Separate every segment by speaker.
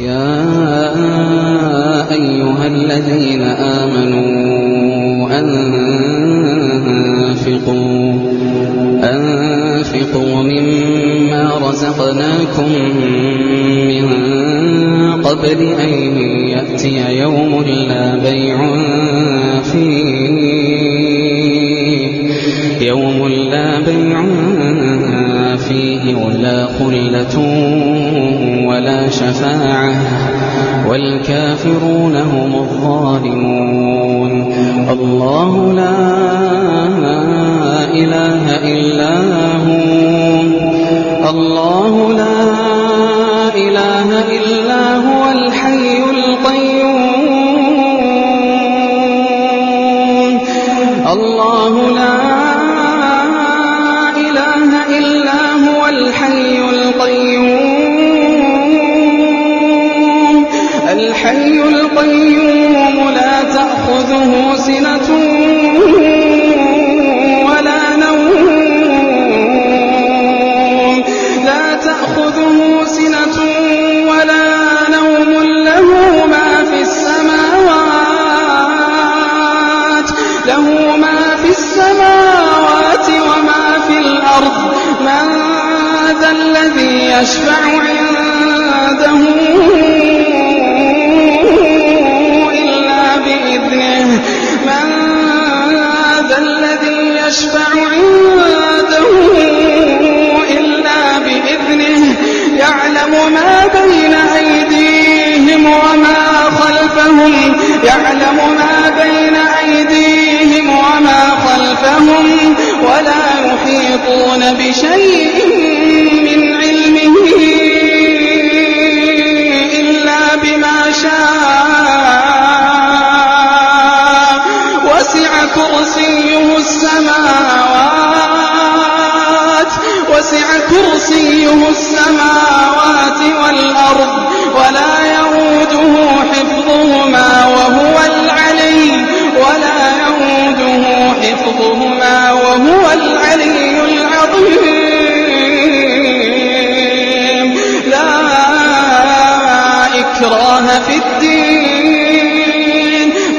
Speaker 1: يا أيها الذين آمنوا أنفقوا أنفقوا مما رزقناكم من قبل أن يأتي يوم لا بيع فيه يوم لا بيع فيه ولا خلة ولا شفاعة. والكافرون هم الظالمون. الله لا إله إلا هو. سنة ولا نوم لا تأخذه سنة ولا نوم له ما في السماوات له ما في السماوات وما في الأرض من ذا الذي يشفع عنده يشفع عنده إلا بإذنه يعلم ما بين أيديهم وما خلفهم يعلم ما بين أيديهم وما خلفهم ولا يحيطون بشيء السماوات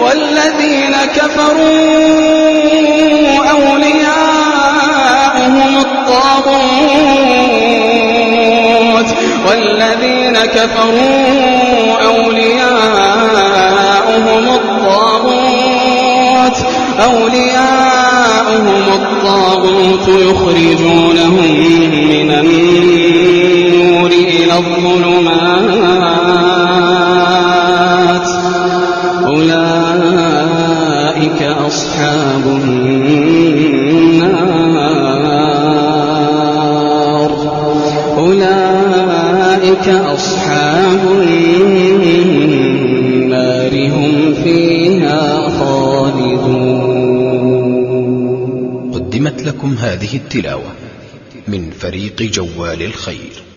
Speaker 1: والذين كفروا أولياءهم الطاغوت والذين كفروا أولياءهم الطاغوت أولياءهم الطاغوت يخرجونهم من أصحاب النار. أولئك أصحاب النار. هم فيها خالدون.
Speaker 2: قدمت لكم هذه التلاوة من فريق جوال الخير.